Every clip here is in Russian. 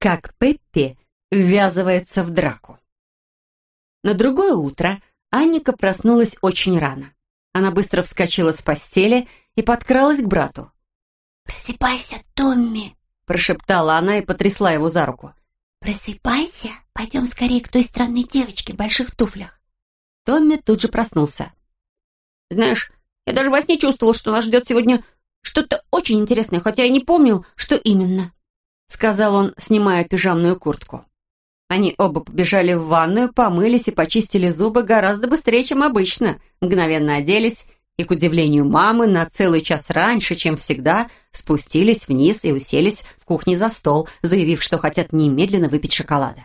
как Пеппи ввязывается в драку. На другое утро Анника проснулась очень рано. Она быстро вскочила с постели и подкралась к брату. «Просыпайся, Томми!» – прошептала она и потрясла его за руку. «Просыпайся, пойдем скорее к той странной девочке в больших туфлях». Томми тут же проснулся. «Знаешь, я даже во сне чувствовал, что нас ждет сегодня что-то очень интересное, хотя я не помнил, что именно», — сказал он, снимая пижамную куртку. Они оба побежали в ванную, помылись и почистили зубы гораздо быстрее, чем обычно, мгновенно оделись и, к удивлению мамы, на целый час раньше, чем всегда, спустились вниз и уселись в кухне за стол, заявив, что хотят немедленно выпить шоколада.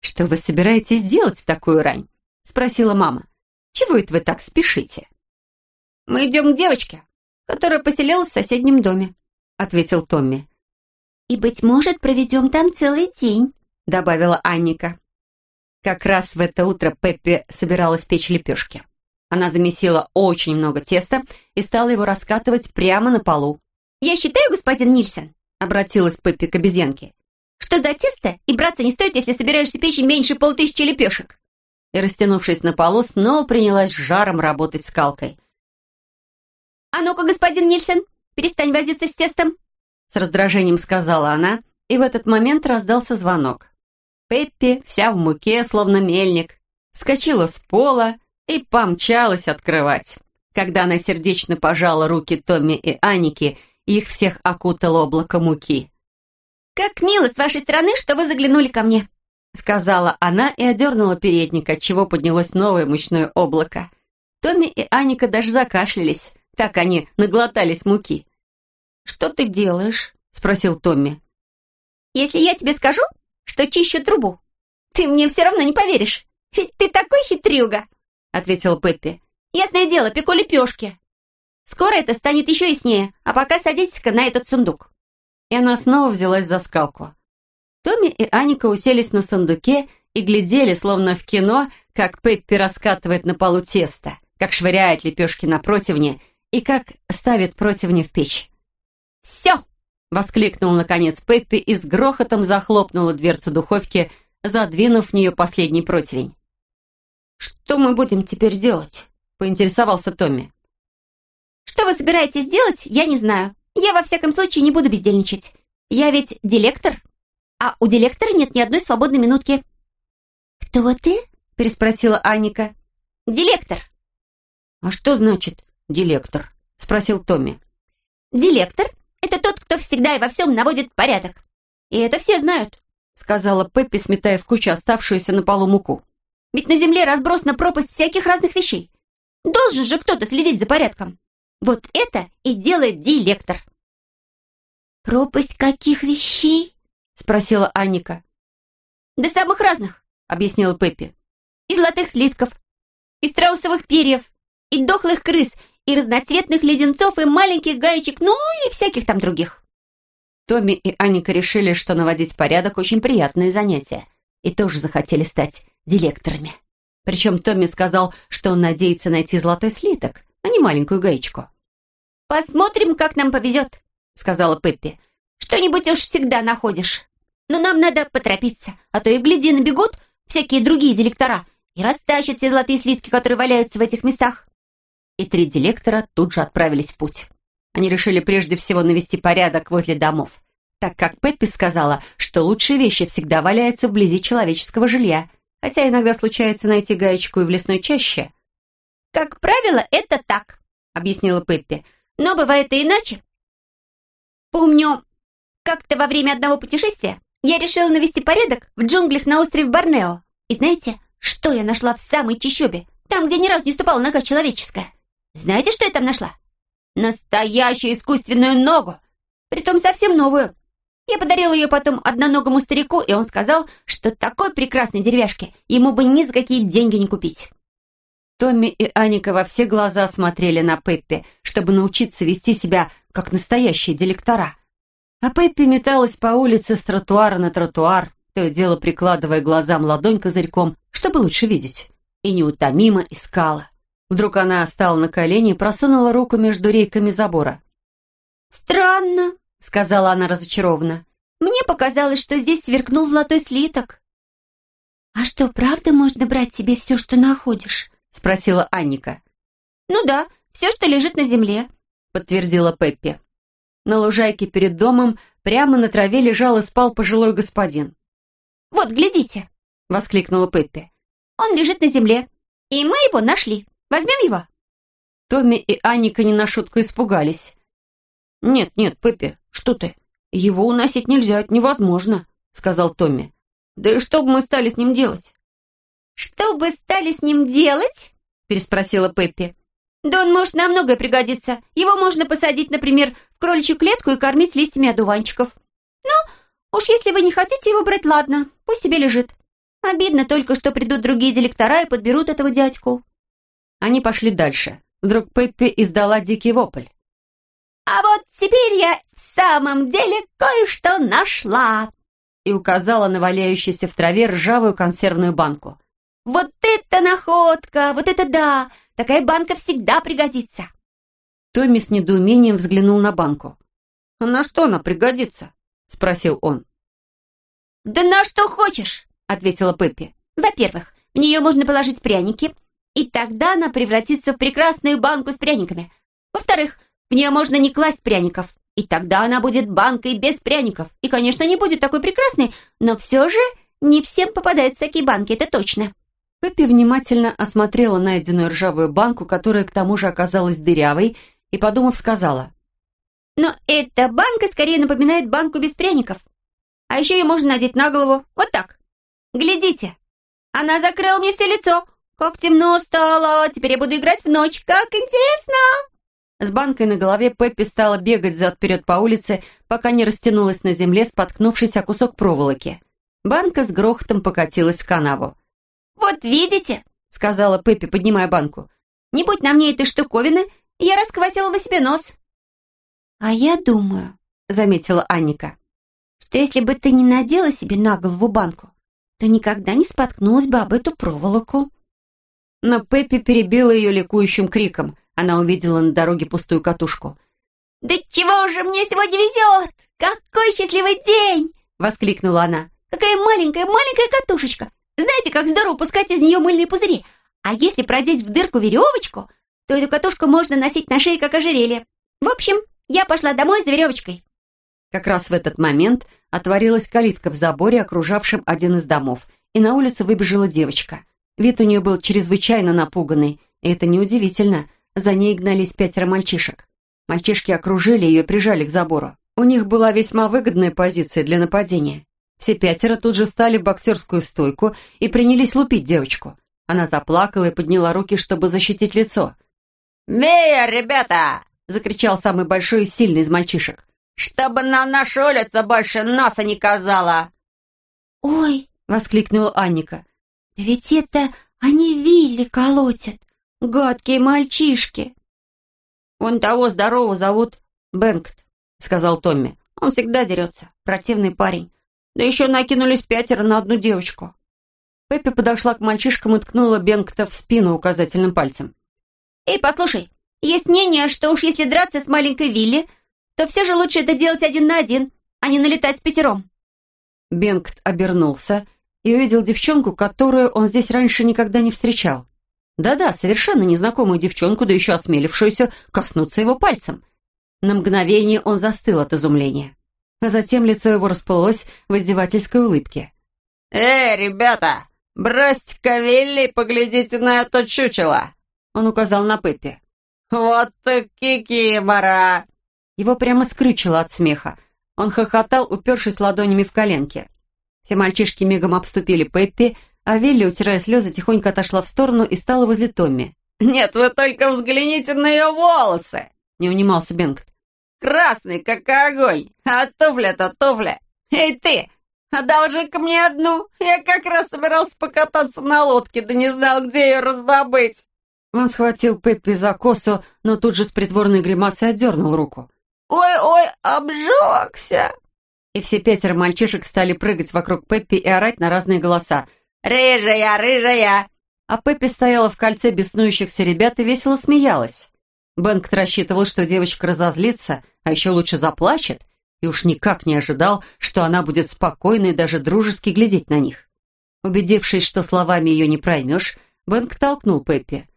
«Что вы собираетесь делать в такую рань?» — спросила мама. «Чего это вы так спешите?» «Мы идем к девочке, которая поселилась в соседнем доме», — ответил Томми. «И, быть может, проведем там целый день», — добавила Анника. Как раз в это утро Пеппи собиралась печь лепешки. Она замесила очень много теста и стала его раскатывать прямо на полу. «Я считаю, господин Нильсон», — обратилась Пеппи к обезьянке, «что до теста и браться не стоит, если собираешься печь меньше полтысячи лепешек». И, растянувшись на полу, снова принялась жаром работать скалкой — «А ну-ка, господин Нильсон, перестань возиться с тестом!» С раздражением сказала она, и в этот момент раздался звонок. Пеппи, вся в муке, словно мельник, скочила с пола и помчалась открывать. Когда она сердечно пожала руки Томми и Аники, их всех окутало облако муки. «Как мило с вашей стороны, что вы заглянули ко мне!» сказала она и одернула передник, отчего поднялось новое мучное облако. Томми и Аника даже закашлялись. Так они наглотались муки. «Что ты делаешь?» — спросил Томми. «Если я тебе скажу, что чищу трубу, ты мне все равно не поверишь. Ведь ты такой хитрюга!» — ответил Пеппи. «Ясное дело, пеку лепешки. Скоро это станет еще яснее, а пока садитесь-ка на этот сундук». И она снова взялась за скалку. Томми и Аника уселись на сундуке и глядели, словно в кино, как Пеппи раскатывает на полу тесто, как швыряет лепешки на противне и как ставит противни в печь. «Все!» — воскликнул наконец Пеппи и с грохотом захлопнула дверцу духовки, задвинув в нее последний противень. «Что мы будем теперь делать?» — поинтересовался Томми. «Что вы собираетесь делать, я не знаю. Я во всяком случае не буду бездельничать. Я ведь дилектор, а у дилектора нет ни одной свободной минутки». «Кто ты?» — переспросила Аника. «Дилектор». «А что значит «Дилектор?» — спросил Томми. «Дилектор — это тот, кто всегда и во всем наводит порядок. И это все знают», — сказала Пеппи, сметая в кучу оставшуюся на полу муку. «Ведь на земле разбросана пропасть всяких разных вещей. Должен же кто-то следить за порядком. Вот это и делает дилектор». «Пропасть каких вещей?» — спросила Анника. «Да самых разных», — объяснила Пеппи. «И золотых слитков, и страусовых перьев, и дохлых крыс, и разноцветных леденцов, и маленьких гаечек, ну и всяких там других. Томми и Аника решили, что наводить порядок очень приятное занятие, и тоже захотели стать директорами. Причем Томми сказал, что он надеется найти золотой слиток, а не маленькую гаечку. «Посмотрим, как нам повезет», — сказала Пеппи. «Что-нибудь уж всегда находишь. Но нам надо поторопиться, а то и гляди набегут всякие другие директора и растащат все золотые слитки, которые валяются в этих местах и три директора тут же отправились в путь. Они решили прежде всего навести порядок возле домов, так как Пеппи сказала, что лучшие вещи всегда валяются вблизи человеческого жилья, хотя иногда случается найти гаечку и в лесной чаще. «Как правило, это так», — объяснила Пеппи. «Но бывает и иначе. Помню, как-то во время одного путешествия я решила навести порядок в джунглях на острове Борнео. И знаете, что я нашла в самой чащобе, там, где ни разу не ступала нога человеческая? Знаете, что я там нашла? Настоящую искусственную ногу. Притом совсем новую. Я подарила ее потом одноногому старику, и он сказал, что такой прекрасной деревяшки ему бы ни за какие деньги не купить. Томми и Аника во все глаза смотрели на Пеппи, чтобы научиться вести себя как настоящие директора. А Пеппи металась по улице с тротуара на тротуар, то и дело прикладывая глазам ладонь козырьком, чтобы лучше видеть, и неутомимо искала. Вдруг она стала на колени и просунула руку между рейками забора. «Странно», — сказала она разочарованно. Мне показалось, что здесь сверкнул золотой слиток». «А что, правда можно брать себе все, что находишь?» — спросила Анника. «Ну да, все, что лежит на земле», — подтвердила Пеппи. На лужайке перед домом прямо на траве лежал и спал пожилой господин. «Вот, глядите!» — воскликнула Пеппи. «Он лежит на земле, и мы его нашли. Возьмем его?» Томми и Анника не на шутку испугались. «Нет, нет, Пеппи, что ты? Его уносить нельзя, это невозможно», — сказал Томми. «Да и что бы мы стали с ним делать?» «Что бы стали с ним делать?» — переспросила Пеппи. «Да он может на многое пригодиться. Его можно посадить, например, в кроличью клетку и кормить листьями одуванчиков. Ну, уж если вы не хотите его брать, ладно, пусть себе лежит. Обидно только, что придут другие директора и подберут этого дядьку». Они пошли дальше. Вдруг Пеппи издала дикий вопль. «А вот теперь я в самом деле кое-что нашла!» и указала на валяющуюся в траве ржавую консервную банку. «Вот это находка! Вот это да! Такая банка всегда пригодится!» Томми с недоумением взглянул на банку. «А на что она пригодится?» — спросил он. «Да на что хочешь!» — ответила Пеппи. «Во-первых, в нее можно положить пряники, и тогда она превратится в прекрасную банку с пряниками. Во-вторых, в нее можно не класть пряников, и тогда она будет банкой без пряников. И, конечно, не будет такой прекрасной, но все же не всем попадаются такие банки, это точно». Пеппи внимательно осмотрела найденную ржавую банку, которая к тому же оказалась дырявой, и, подумав, сказала. «Но эта банка скорее напоминает банку без пряников. А еще ее можно надеть на голову, вот так. Глядите, она закрыла мне все лицо. Как темно стало, теперь я буду играть в ночь, как интересно!» С банкой на голове Пеппи стала бегать взад-вперед по улице, пока не растянулась на земле, споткнувшись о кусок проволоки. Банка с грохотом покатилась в канаву. «Вот видите», — сказала Пеппи, поднимая банку. «Не будь на мне этой штуковины, я расквасила бы себе нос». «А я думаю», — заметила Анника, «что если бы ты не надела себе на голову банку, то никогда не споткнулась бы об эту проволоку». Но Пеппи перебила ее ликующим криком — она увидела на дороге пустую катушку. «Да чего же мне сегодня везет! Какой счастливый день!» — воскликнула она. «Какая маленькая-маленькая катушечка! Знаете, как здорово пускать из нее мыльные пузыри! А если продеть в дырку веревочку, то эту катушку можно носить на шее, как ожерелье. В общем, я пошла домой за веревочкой». Как раз в этот момент отворилась калитка в заборе, окружавшем один из домов, и на улицу выбежала девочка. Вид у нее был чрезвычайно напуганный, и это неудивительно — за ней гнались пятеро мальчишек. Мальчишки окружили ее и прижали к забору. У них была весьма выгодная позиция для нападения. Все пятеро тут же стали в боксерскую стойку и принялись лупить девочку. Она заплакала и подняла руки, чтобы защитить лицо. «Мия, ребята!» — закричал самый большой и сильный из мальчишек. «Чтобы на нашу улицу больше носа не казала!» «Ой!» — воскликнула Анника. «Да ведь это они Вилли колотят! Гадкие мальчишки!» «Он того здорового зовут Бенкт», — сказал Томми. «Он всегда дерется. Противный парень. Да еще накинулись пятеро на одну девочку». Пеппи подошла к мальчишкам и ткнула Бенкта в спину указательным пальцем. «Эй, послушай, есть мнение, что уж если драться с маленькой Вилли, то все же лучше это делать один на один, а не налетать с пятером». Бенгт обернулся и увидел девчонку, которую он здесь раньше никогда не встречал. Да-да, совершенно незнакомую девчонку, да еще осмелившуюся коснуться его пальцем. На мгновение он застыл от изумления. А затем лицо его расплылось в издевательской улыбке. «Эй, ребята, бросьте-ка Вилли и поглядите на это чучело!» Он указал на Пеппи. «Вот так кикимора!» Его прямо скрючило от смеха. Он хохотал, упершись ладонями в коленки. Все мальчишки мигом обступили Пеппи, а Вилли, утирая слезы, тихонько отошла в сторону и стала возле Томми. «Нет, вы только взгляните на ее волосы!» — не унимался Бенгт. «Красный, как огонь! А туфля-то туфля! Эй ты, одолжи-ка мне одну! Я как раз собирался покататься на лодке, да не знал, где ее раздобыть!» Он схватил Пеппи за косу, но тут же с притворной гримасой отдернул руку. «Ой-ой, обжегся!» И все пятеро мальчишек стали прыгать вокруг Пеппи и орать на разные голоса. «Рыжая, рыжая!» А Пеппи стояла в кольце беснующихся ребят и весело смеялась. Бэнкт рассчитывал, что девочка разозлится, а еще лучше заплачет, и уж никак не ожидал, что она будет спокойно и даже дружески глядеть на них. Убедившись, что словами ее не проймешь, Бэнк толкнул Пеппи.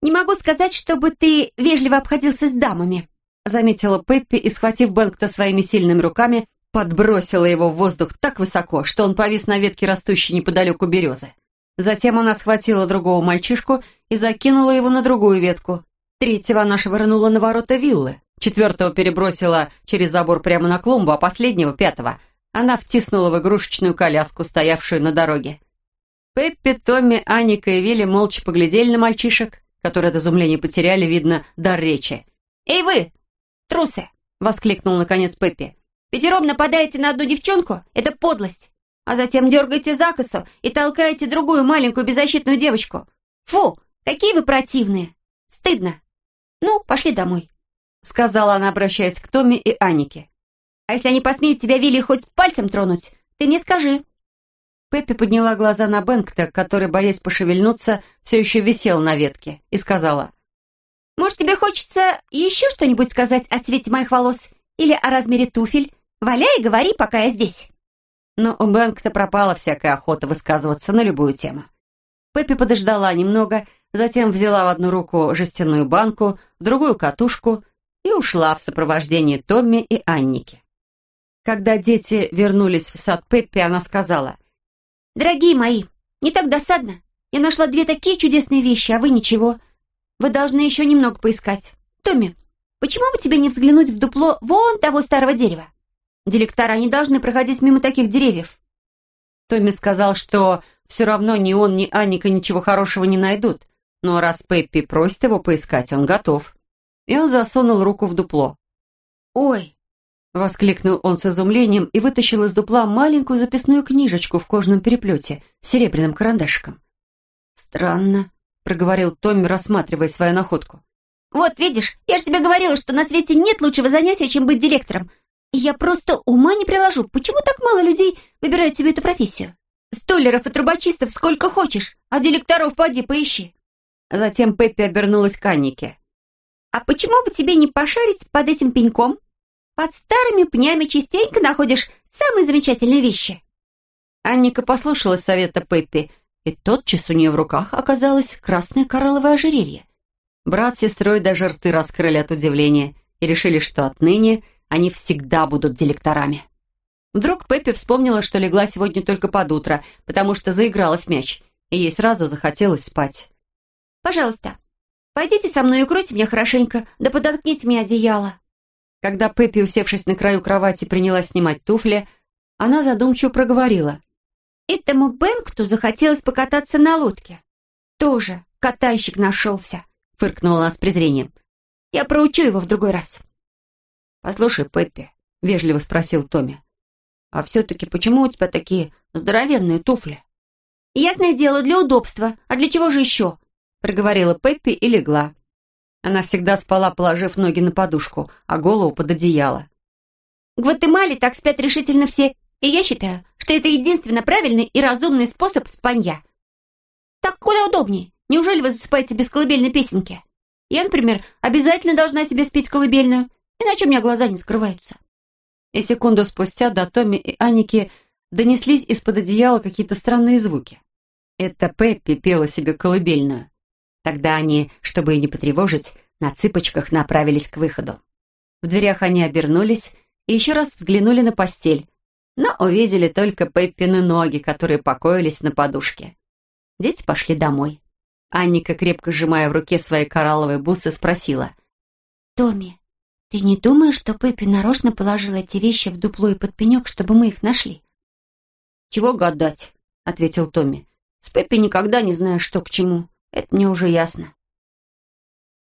«Не могу сказать, чтобы ты вежливо обходился с дамами», заметила Пеппи и, схватив Бэнкта своими сильными руками, подбросила его в воздух так высоко, что он повис на ветке, растущей неподалеку березы. Затем она схватила другого мальчишку и закинула его на другую ветку. Третьего она швырнула на ворота виллы. Четвертого перебросила через забор прямо на клумбу, а последнего, пятого, она втиснула в игрушечную коляску, стоявшую на дороге. Пеппи, Томми, Аника и Вилли молча поглядели на мальчишек, которые от изумления потеряли, видно, дар речи. «Эй вы, трусы!» — воскликнул наконец Пеппи. «Пятером нападаете на одну девчонку? Это подлость! А затем дергаете за косу и толкаете другую маленькую беззащитную девочку. Фу, какие вы противные! Стыдно! Ну, пошли домой!» — сказала она, обращаясь к Томми и Анике. А если они посмеют тебя, Вилли, хоть пальцем тронуть, ты мне скажи». Пеппи подняла глаза на Бэнкта, который, боясь пошевельнуться, все еще висел на ветке, и сказала. «Может, тебе хочется еще что-нибудь сказать о цвете моих волос или о размере туфель? Валяй и говори, пока я здесь». Но у Бэнкта пропала всякая охота высказываться на любую тему. Пеппи подождала немного, затем взяла в одну руку жестяную банку, в другую катушку и ушла в сопровождении Томми и Анники. Когда дети вернулись в сад Пеппи, она сказала. «Дорогие мои, не так досадно. Я нашла две такие чудесные вещи, а вы ничего. Вы должны еще немного поискать. Томми, почему бы тебе не взглянуть в дупло вон того старого дерева? Директора не должны проходить мимо таких деревьев». Томми сказал, что все равно ни он, ни Анника ничего хорошего не найдут. Но раз Пеппи просит его поискать, он готов. И он засунул руку в дупло. «Ой, Воскликнул он с изумлением и вытащил из дупла маленькую записную книжечку в кожаном переплете с серебряным карандашиком. «Странно», — проговорил Томми, рассматривая свою находку. «Вот видишь, я же тебе говорила, что на свете нет лучшего занятия, чем быть директором. И я просто ума не приложу, почему так мало людей выбирают себе эту профессию? Столеров и трубочистов сколько хочешь, а директоров поди поищи». Затем Пеппи обернулась к Аннике. «А почему бы тебе не пошарить под этим пеньком?» Под старыми пнями частенько находишь самые замечательные вещи». Анника послушалась совета Пеппи, и тотчас у нее в руках оказалось красное коралловое ожерелье. Брат с сестрой даже рты раскрыли от удивления и решили, что отныне они всегда будут директорами. Вдруг Пеппи вспомнила, что легла сегодня только под утро, потому что заигралась мяч, и ей сразу захотелось спать. «Пожалуйста, пойдите со мной и укройте меня хорошенько, да подоткните мне одеяло», когда Пеппи, усевшись на краю кровати, принялась снимать туфли, она задумчиво проговорила. «Этому Бэнкту захотелось покататься на лодке. Тоже катальщик нашелся», — фыркнула она с презрением. «Я проучу его в другой раз». «Послушай, Пеппи», — вежливо спросил Томми, «а все-таки почему у тебя такие здоровенные туфли?» «Ясное дело, для удобства. А для чего же еще?» — проговорила Пеппи и легла. Она всегда спала, положив ноги на подушку, а голову под одеяло. В Гватемале так спят решительно все, и я считаю, что это единственно правильный и разумный способ спанья. Так куда удобнее. Неужели вы засыпаете без колыбельной песенки? Я, например, обязательно должна себе спеть колыбельную, иначе у меня глаза не скрываются. И секунду спустя до Томми и Аники донеслись из-под одеяла какие-то странные звуки. Это Пеппи пела себе колыбельную. Тогда они, чтобы не потревожить, на цыпочках направились к выходу. В дверях они обернулись и еще раз взглянули на постель, но увидели только Пеппины ноги, которые покоились на подушке. Дети пошли домой. Анника, крепко сжимая в руке свои коралловые бусы, спросила. «Томми, ты не думаешь, что Пеппи нарочно положила эти вещи в дупло и под пенек, чтобы мы их нашли?» «Чего гадать?» — ответил Томми. «С Пеппи никогда не знаешь, что к чему. Это мне уже ясно.